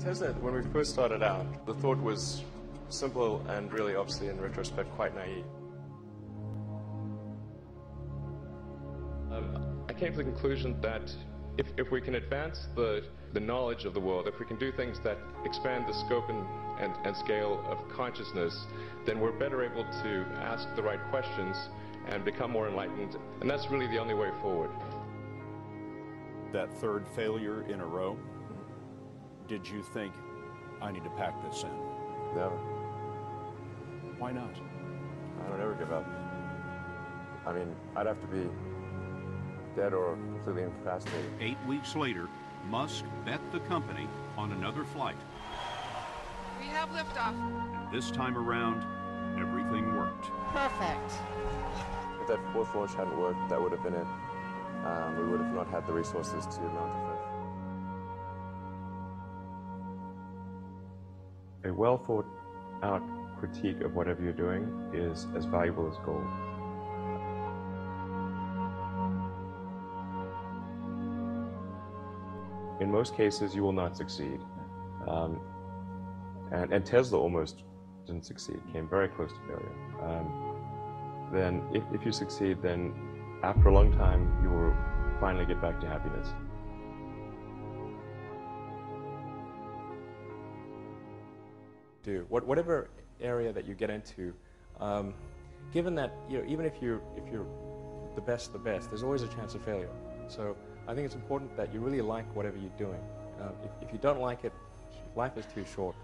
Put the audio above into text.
Tesla, when we first started out, the thought was simple and really, obviously, in retrospect, quite naive. Um, I came to the conclusion that if, if we can advance the, the knowledge of the world, if we can do things that expand the scope and, and, and scale of consciousness, then we're better able to ask the right questions and become more enlightened. And that's really the only way forward. That third failure in a row, did you think, I need to pack this in? Never. Why not? I don't ever give up. I mean, I'd have to be dead or completely incapacitated. Eight weeks later, Musk bet the company on another flight. We have liftoff. And this time around, everything worked. Perfect. If that fourth launch hadn't worked, that would have been it. Um, we would have not had the resources to mount a fifth. A well thought out critique of whatever you're doing is as valuable as gold. In most cases, you will not succeed. Um, and, and, Tesla almost didn't succeed, came very close to failure. Um, then, if, if you succeed, then after a long time, you will finally get back to happiness. Do whatever area that you get into, um, given that you know, even if you're if you're the best, the best, there's always a chance of failure. So I think it's important that you really like whatever you're doing. Uh, if, if, you don't like it, life is too short.